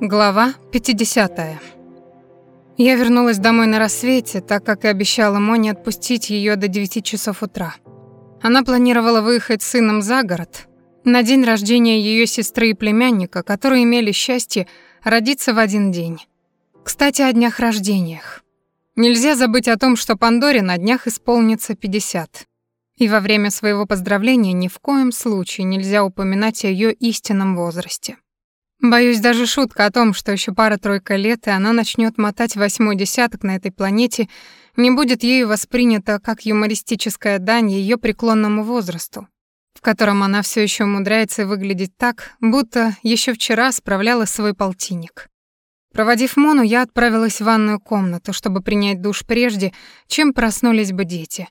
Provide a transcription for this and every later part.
Глава 50. Я вернулась домой на рассвете, так как и обещала Моне отпустить ее до 9 часов утра. Она планировала выехать с сыном за город на день рождения ее сестры и племянника, которые имели счастье родиться в один день. Кстати, о днях рождениях. Нельзя забыть о том, что Пандоре на днях исполнится 50. И во время своего поздравления ни в коем случае нельзя упоминать о ее истинном возрасте. Боюсь, даже шутка о том, что еще пара-тройка лет, и она начнет мотать восьмой десяток на этой планете, не будет ею воспринята как юмористическая дань ее преклонному возрасту, в котором она все еще умудряется выглядеть так, будто еще вчера справляла свой полтинник. Проводив Мону, я отправилась в ванную комнату, чтобы принять душ прежде, чем проснулись бы дети.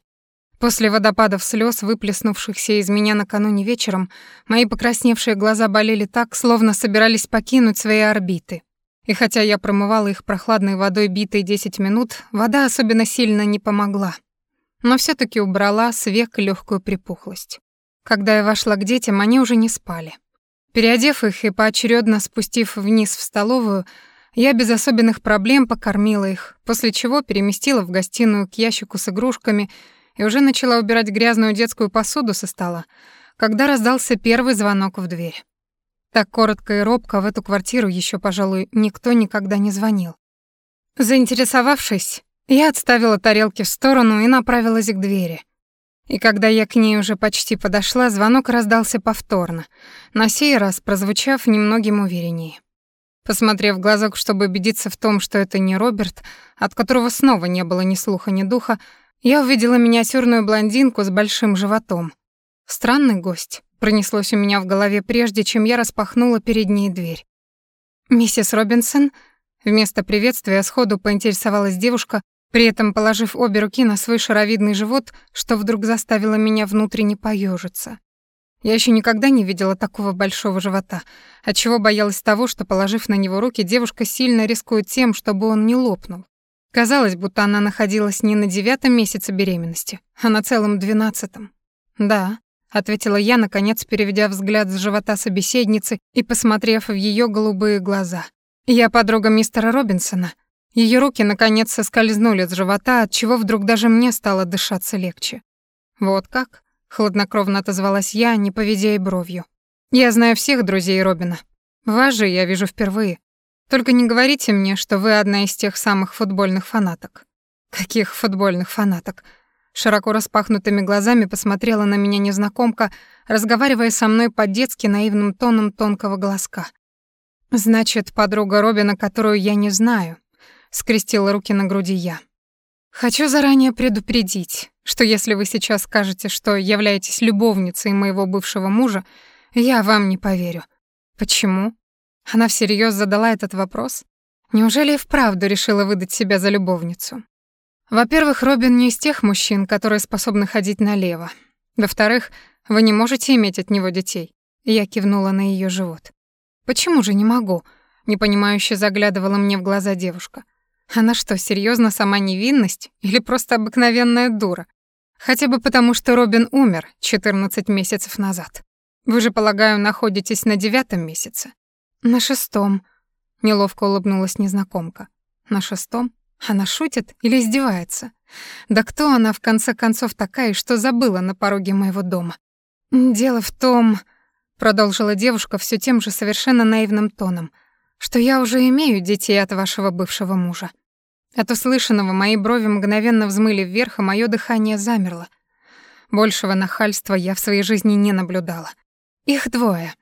После водопадов слез, выплеснувшихся из меня накануне вечером, мои покрасневшие глаза болели так, словно собирались покинуть свои орбиты. И хотя я промывала их прохладной водой битой 10 минут, вода особенно сильно не помогла. Но все таки убрала с век легкую припухлость. Когда я вошла к детям, они уже не спали. Переодев их и поочередно спустив вниз в столовую, я без особенных проблем покормила их, после чего переместила в гостиную к ящику с игрушками — и уже начала убирать грязную детскую посуду со стола, когда раздался первый звонок в дверь. Так коротко и робко в эту квартиру еще, пожалуй, никто никогда не звонил. Заинтересовавшись, я отставила тарелки в сторону и направилась к двери. И когда я к ней уже почти подошла, звонок раздался повторно, на сей раз прозвучав немногим увереннее. Посмотрев в глазок, чтобы убедиться в том, что это не Роберт, от которого снова не было ни слуха, ни духа, я увидела миниатюрную блондинку с большим животом. Странный гость пронеслось у меня в голове прежде, чем я распахнула перед ней дверь. «Миссис Робинсон?» Вместо приветствия сходу поинтересовалась девушка, при этом положив обе руки на свой шаровидный живот, что вдруг заставило меня внутренне поежиться. Я еще никогда не видела такого большого живота, отчего боялась того, что, положив на него руки, девушка сильно рискует тем, чтобы он не лопнул. Казалось, будто она находилась не на девятом месяце беременности, а на целом двенадцатом. «Да», — ответила я, наконец переведя взгляд с живота собеседницы и посмотрев в ее голубые глаза. «Я подруга мистера Робинсона». Ее руки, наконец, соскользнули с живота, от чего вдруг даже мне стало дышаться легче. «Вот как?» — хладнокровно отозвалась я, не поведя и бровью. «Я знаю всех друзей Робина. Вас же я вижу впервые. Только не говорите мне, что вы одна из тех самых футбольных фанаток. Каких футбольных фанаток? Широко распахнутыми глазами посмотрела на меня незнакомка, разговаривая со мной по-детски наивным тоном тонкого глазка. Значит, подруга Робина, которую я не знаю, скрестила руки на груди я. Хочу заранее предупредить, что если вы сейчас скажете, что являетесь любовницей моего бывшего мужа, я вам не поверю. Почему? Она всерьез задала этот вопрос? Неужели и вправду решила выдать себя за любовницу? Во-первых, Робин не из тех мужчин, которые способны ходить налево. Во-вторых, вы не можете иметь от него детей. Я кивнула на ее живот. Почему же не могу? Непонимающе заглядывала мне в глаза девушка. Она что, серьезно сама невинность или просто обыкновенная дура? Хотя бы потому, что Робин умер 14 месяцев назад. Вы же, полагаю, находитесь на девятом месяце. «На шестом», — неловко улыбнулась незнакомка. «На шестом? Она шутит или издевается? Да кто она, в конце концов, такая, что забыла на пороге моего дома?» «Дело в том», — продолжила девушка все тем же совершенно наивным тоном, «что я уже имею детей от вашего бывшего мужа». От услышанного мои брови мгновенно взмыли вверх, а моё дыхание замерло. Большего нахальства я в своей жизни не наблюдала. Их двое.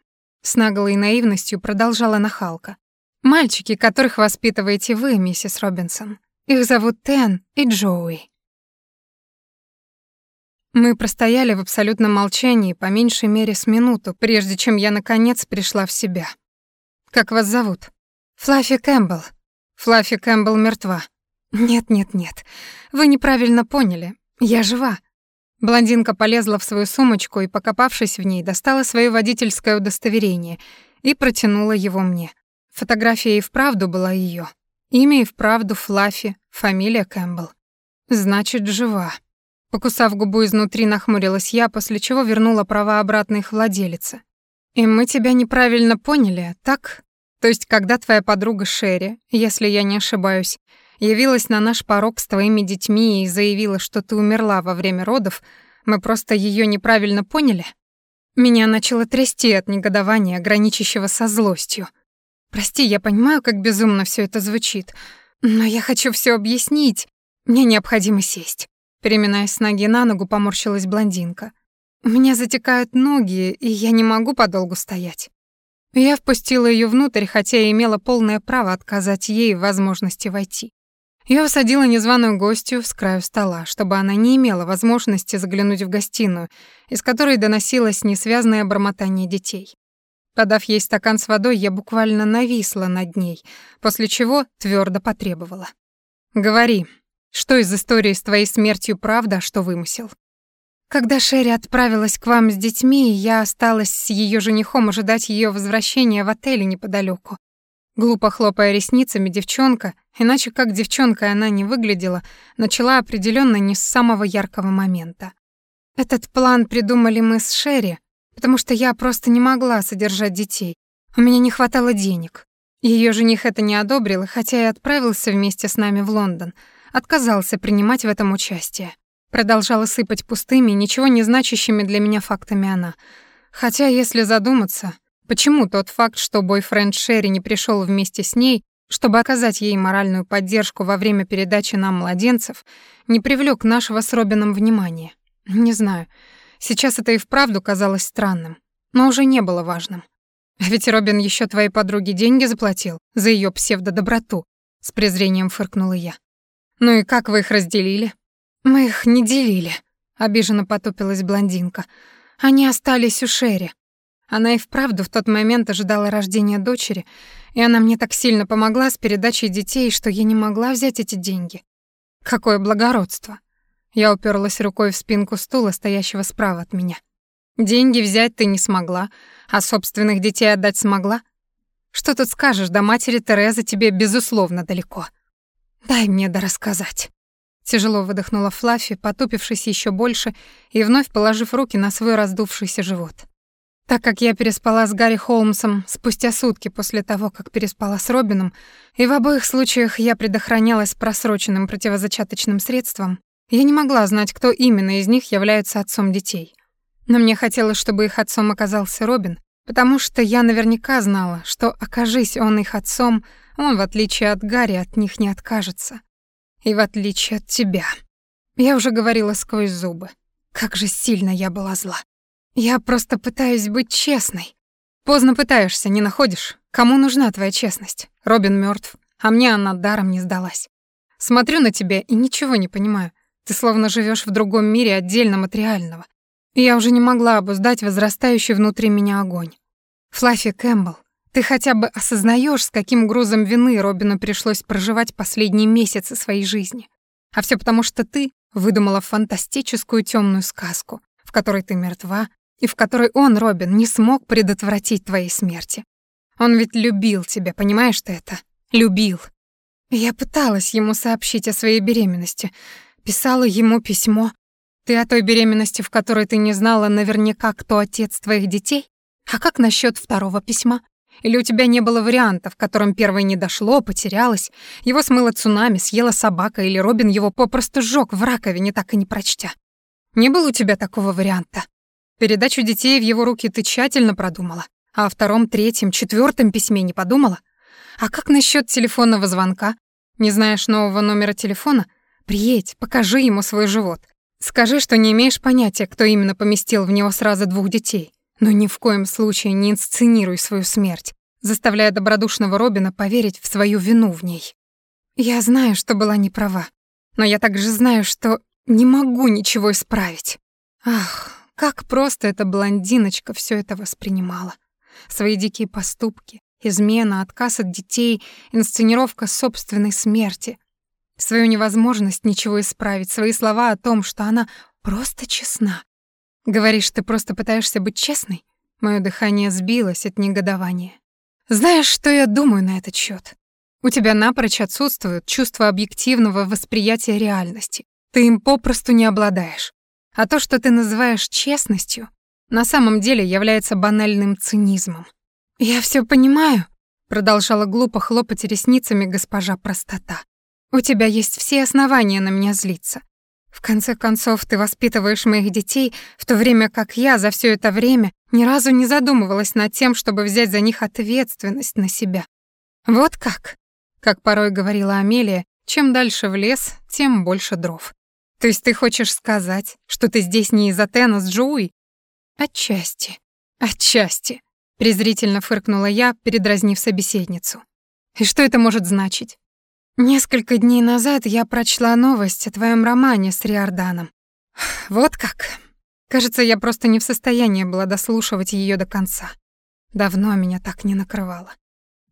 С наглой наивностью продолжала нахалка. «Мальчики, которых воспитываете вы, миссис Робинсон. Их зовут Тен и Джоуи». Мы простояли в абсолютном молчании по меньшей мере с минуту, прежде чем я, наконец, пришла в себя. «Как вас зовут?» «Флаффи Кэмпбелл». «Флаффи Кэмпбелл мертва». «Нет-нет-нет, вы неправильно поняли. Я жива. Блондинка полезла в свою сумочку и, покопавшись в ней, достала свое водительское удостоверение и протянула его мне. Фотография и вправду была ее. Имя и вправду Флаффи, фамилия Кэмпбелл. Значит, жива. Покусав губу изнутри, нахмурилась я, после чего вернула права обратно их владелице. «И мы тебя неправильно поняли, так?» То есть, когда твоя подруга Шерри, если я не ошибаюсь, явилась на наш порог с твоими детьми и заявила, что ты умерла во время родов, мы просто ее неправильно поняли? Меня начало трясти от негодования, граничащего со злостью. Прости, я понимаю, как безумно все это звучит, но я хочу все объяснить. Мне необходимо сесть. Переминаясь с ноги на ногу, поморщилась блондинка. У меня затекают ноги, и я не могу подолгу стоять. Я впустила ее внутрь, хотя и имела полное право отказать ей в возможности войти. Я усадила незваную гостью с краю стола, чтобы она не имела возможности заглянуть в гостиную, из которой доносилось несвязное бормотание детей. Подав ей стакан с водой, я буквально нависла над ней, после чего твердо потребовала. «Говори, что из истории с твоей смертью правда, а что вымысел?» Когда Шерри отправилась к вам с детьми, я осталась с ее женихом ожидать ее возвращения в отеле неподалеку. Глупо хлопая ресницами, девчонка, иначе как девчонка она не выглядела, начала определенно не с самого яркого момента. Этот план придумали мы с Шерри, потому что я просто не могла содержать детей. У меня не хватало денег. Ее жених это не одобрил, хотя и отправился вместе с нами в Лондон, отказался принимать в этом участие. Продолжала сыпать пустыми, ничего не значащими для меня фактами она. Хотя, если задуматься, Почему тот факт, что бойфренд Шерри не пришел вместе с ней, чтобы оказать ей моральную поддержку во время передачи нам младенцев, не привлек нашего с Робином внимания? Не знаю. Сейчас это и вправду казалось странным, но уже не было важным. А ведь Робин еще твоей подруге деньги заплатил за ее псевдодоброту, с презрением фыркнула я. Ну и как вы их разделили? Мы их не делили, обиженно потупилась блондинка. Они остались у Шерри. Она и вправду в тот момент ожидала рождения дочери, и она мне так сильно помогла с передачей детей, что я не могла взять эти деньги. Какое благородство. Я уперлась рукой в спинку стула, стоящего справа от меня. Деньги взять ты не смогла, а собственных детей отдать смогла? Что тут скажешь, до матери Терезы тебе безусловно далеко. Дай мне дорассказать. Тяжело выдохнула Флаффи, потупившись еще больше и вновь положив руки на свой раздувшийся живот. Так как я переспала с Гарри Холмсом спустя сутки после того, как переспала с Робином, и в обоих случаях я предохранялась просроченным противозачаточным средством, я не могла знать, кто именно из них является отцом детей. Но мне хотелось, чтобы их отцом оказался Робин, потому что я наверняка знала, что, окажись он их отцом, он, в отличие от Гарри, от них не откажется. И в отличие от тебя. Я уже говорила сквозь зубы. Как же сильно я была зла. Я просто пытаюсь быть честной. Поздно пытаешься, не находишь? Кому нужна твоя честность? Робин мертв, а мне она даром не сдалась. Смотрю на тебя и ничего не понимаю. Ты словно живешь в другом мире отдельно от реального. И я уже не могла обуздать возрастающий внутри меня огонь. Флаффи Кэмпбелл, ты хотя бы осознаешь, с каким грузом вины Робину пришлось проживать последние месяцы своей жизни. А все потому, что ты выдумала фантастическую темную сказку, в которой ты мертва, и в которой он, Робин, не смог предотвратить твоей смерти. Он ведь любил тебя, понимаешь ты это? Любил. Я пыталась ему сообщить о своей беременности, писала ему письмо. Ты о той беременности, в которой ты не знала наверняка, кто отец твоих детей? А как насчет второго письма? Или у тебя не было варианта, в котором первое не дошло, потерялось, его смыло цунами, съела собака, или Робин его попросту сжёг в раковине, так и не прочтя? Не было у тебя такого варианта? Передачу детей в его руки ты тщательно продумала, а о втором, третьем, четвертом письме не подумала? А как насчет телефонного звонка? Не знаешь нового номера телефона? Приедь, покажи ему свой живот. Скажи, что не имеешь понятия, кто именно поместил в него сразу двух детей. Но ни в коем случае не инсценируй свою смерть, заставляя добродушного Робина поверить в свою вину в ней. Я знаю, что была не права, но я также знаю, что не могу ничего исправить. Ах, как просто эта блондиночка все это воспринимала. Свои дикие поступки, измена, отказ от детей, инсценировка собственной смерти. Свою невозможность ничего исправить, свои слова о том, что она просто честна. Говоришь, ты просто пытаешься быть честной? Моё дыхание сбилось от негодования. Знаешь, что я думаю на этот счет? У тебя напрочь отсутствует чувство объективного восприятия реальности. Ты им попросту не обладаешь. А то, что ты называешь честностью, на самом деле является банальным цинизмом. Я все понимаю, продолжала глупо хлопать ресницами госпожа простота. У тебя есть все основания на меня злиться. В конце концов, ты воспитываешь моих детей, в то время как я за все это время ни разу не задумывалась над тем, чтобы взять за них ответственность на себя. Вот как, как порой говорила Амелия, чем дальше в лес, тем больше дров. То есть ты хочешь сказать, что ты здесь не из-за Тена с Джоуи? Отчасти. Отчасти. Презрительно фыркнула я, передразнив собеседницу. И что это может значить? Несколько дней назад я прочла новость о твоем романе с Риорданом. Вот как. Кажется, я просто не в состоянии была дослушивать ее до конца. Давно меня так не накрывало.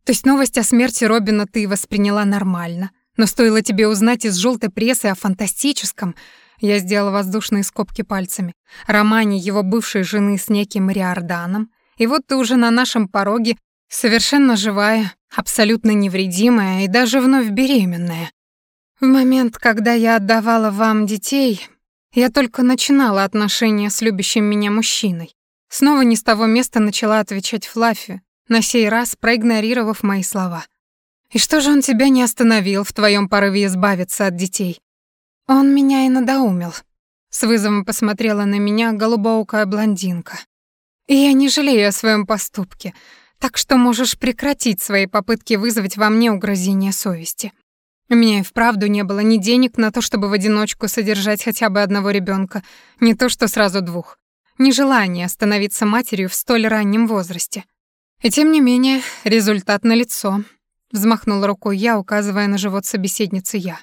То есть новость о смерти Робина ты восприняла нормально, но стоило тебе узнать из желтой прессы о фантастическом, я сделала воздушные скобки пальцами, романе его бывшей жены с неким Риорданом, и вот ты уже на нашем пороге, совершенно живая, абсолютно невредимая и даже вновь беременная. В момент, когда я отдавала вам детей, я только начинала отношения с любящим меня мужчиной. Снова не с того места начала отвечать Флаффи, на сей раз проигнорировав мои слова. «И что же он тебя не остановил в твоем порыве избавиться от детей?» «Он меня и надоумил», — с вызовом посмотрела на меня голубоукая блондинка. «И я не жалею о своем поступке, так что можешь прекратить свои попытки вызвать во мне угрызение совести. У меня и вправду не было ни денег на то, чтобы в одиночку содержать хотя бы одного ребенка, не то что сразу двух, ни желания становиться матерью в столь раннем возрасте. И тем не менее, результат налицо. Взмахнула рукой я, указывая на живот собеседницы я.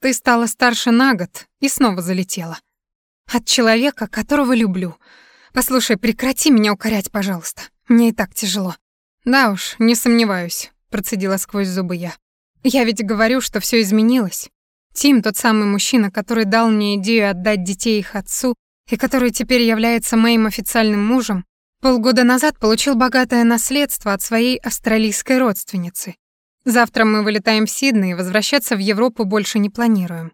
Ты стала старше на год и снова залетела. От человека, которого люблю. Послушай, прекрати меня укорять, пожалуйста. Мне и так тяжело. «Да уж, не сомневаюсь», — процедила сквозь зубы я. «Я ведь говорю, что все изменилось. Тим, тот самый мужчина, который дал мне идею отдать детей их отцу и который теперь является моим официальным мужем, полгода назад получил богатое наследство от своей австралийской родственницы. Завтра мы вылетаем в Сидней и возвращаться в Европу больше не планируем.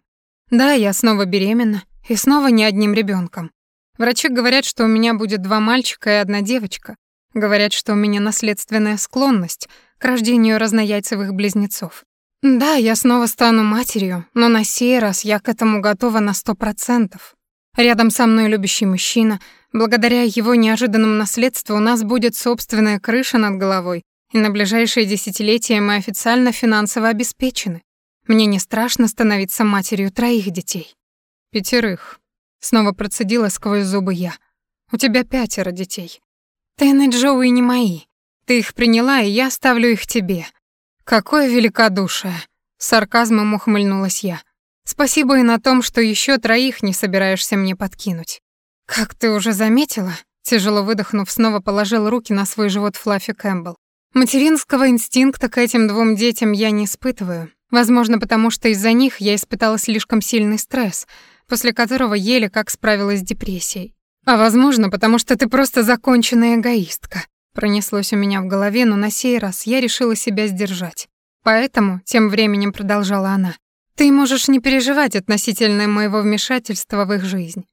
Да, я снова беременна, и снова не одним ребенком. Врачи говорят, что у меня будет два мальчика и одна девочка, Говорят, что у меня наследственная склонность к рождению разнояйцевых близнецов. Да, я снова стану матерью, но на сей раз я к этому готова на сто процентов. Рядом со мной любящий мужчина. Благодаря его неожиданному наследству у нас будет собственная крыша над головой, и на ближайшие десятилетия мы официально финансово обеспечены. Мне не страшно становиться матерью троих детей. Пятерых. Снова процедила сквозь зубы я. У тебя пятеро детей. Тен и Джоуи не мои. Ты их приняла, и я ставлю их тебе. Какое великодушие. С сарказмом ухмыльнулась я. Спасибо и на том, что еще троих не собираешься мне подкинуть. Как ты уже заметила, тяжело выдохнув, снова положил руки на свой живот Флаффи Кэмпбелл. Материнского инстинкта к этим двум детям я не испытываю. Возможно, потому что из-за них я испытала слишком сильный стресс, после которого еле как справилась с депрессией. А возможно, потому что ты просто законченная эгоистка. Пронеслось у меня в голове, но на сей раз я решила себя сдержать. Поэтому, тем временем продолжала она, ты можешь не переживать относительно моего вмешательства в их жизнь.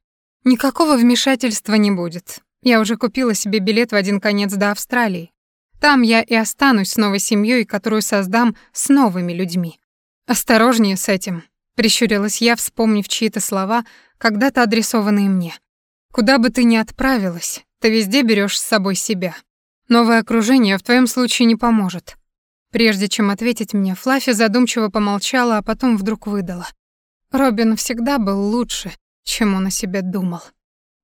Никакого вмешательства не будет. Я уже купила себе билет в один конец до Австралии. Там я и останусь с новой семьей, которую создам с новыми людьми. Осторожнее с этим, прищурилась я, вспомнив чьи-то слова, когда-то адресованные мне. Куда бы ты ни отправилась, ты везде берешь с собой себя. Новое окружение в твоем случае не поможет. Прежде чем ответить мне, Флаффи задумчиво помолчала, а потом вдруг выдала. Робин всегда был лучше, чем он о себе думал.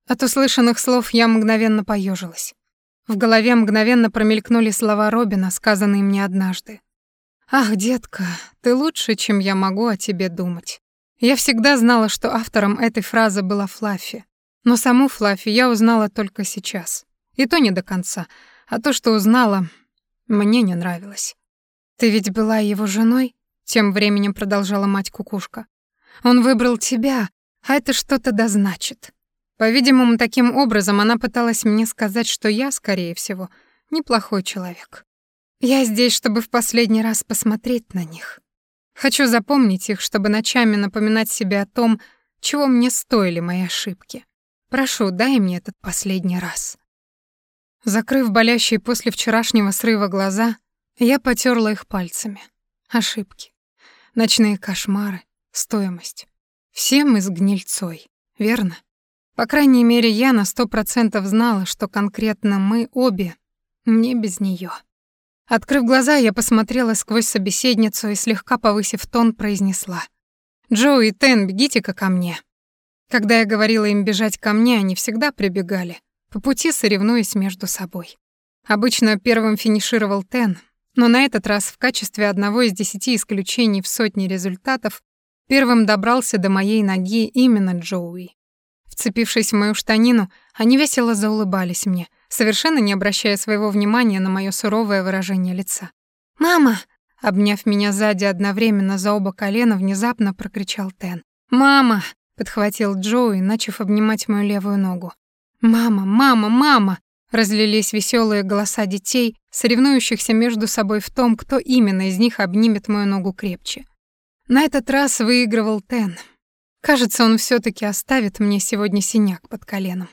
От услышанных слов я мгновенно поежилась. В голове мгновенно промелькнули слова Робина, сказанные мне однажды. «Ах, детка, ты лучше, чем я могу о тебе думать». Я всегда знала, что автором этой фразы была Флаффи. Но саму Флаффи я узнала только сейчас. И то не до конца. А то, что узнала, мне не нравилось. «Ты ведь была его женой?» Тем временем продолжала мать-кукушка. «Он выбрал тебя, а это что-то да значит». По-видимому, таким образом она пыталась мне сказать, что я, скорее всего, неплохой человек. Я здесь, чтобы в последний раз посмотреть на них. Хочу запомнить их, чтобы ночами напоминать себе о том, чего мне стоили мои ошибки. Прошу, дай мне этот последний раз». Закрыв болящие после вчерашнего срыва глаза, Я потерла их пальцами. Ошибки. Ночные кошмары. Стоимость. Все мы с гнильцой, верно? По крайней мере, я на сто процентов знала, что конкретно мы обе не без нее. Открыв глаза, я посмотрела сквозь собеседницу и, слегка повысив тон, произнесла. «Джо и Тен, бегите-ка ко мне». Когда я говорила им бежать ко мне, они всегда прибегали, по пути соревнуясь между собой. Обычно первым финишировал Тен, но на этот раз в качестве одного из десяти исключений в сотне результатов первым добрался до моей ноги именно Джоуи. Вцепившись в мою штанину, они весело заулыбались мне, совершенно не обращая своего внимания на мое суровое выражение лица. «Мама!» — обняв меня сзади одновременно за оба колена, внезапно прокричал Тен. «Мама!» — подхватил Джоуи, начав обнимать мою левую ногу. «Мама! Мама! Мама!» Разлились веселые голоса детей, соревнующихся между собой в том, кто именно из них обнимет мою ногу крепче. На этот раз выигрывал Тен. Кажется, он все таки оставит мне сегодня синяк под коленом.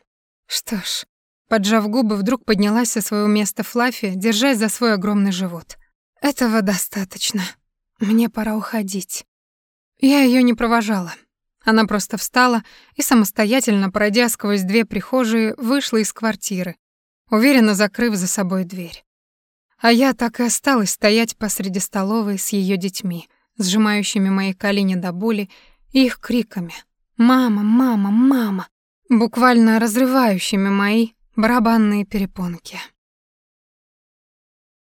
Что ж, поджав губы, вдруг поднялась со своего места Флаффи, держась за свой огромный живот. Этого достаточно. Мне пора уходить. Я ее не провожала. Она просто встала и самостоятельно, пройдя сквозь две прихожие, вышла из квартиры, уверенно закрыв за собой дверь. А я так и осталась стоять посреди столовой с ее детьми, сжимающими мои колени до боли их криками «Мама, мама, мама!», буквально разрывающими мои барабанные перепонки.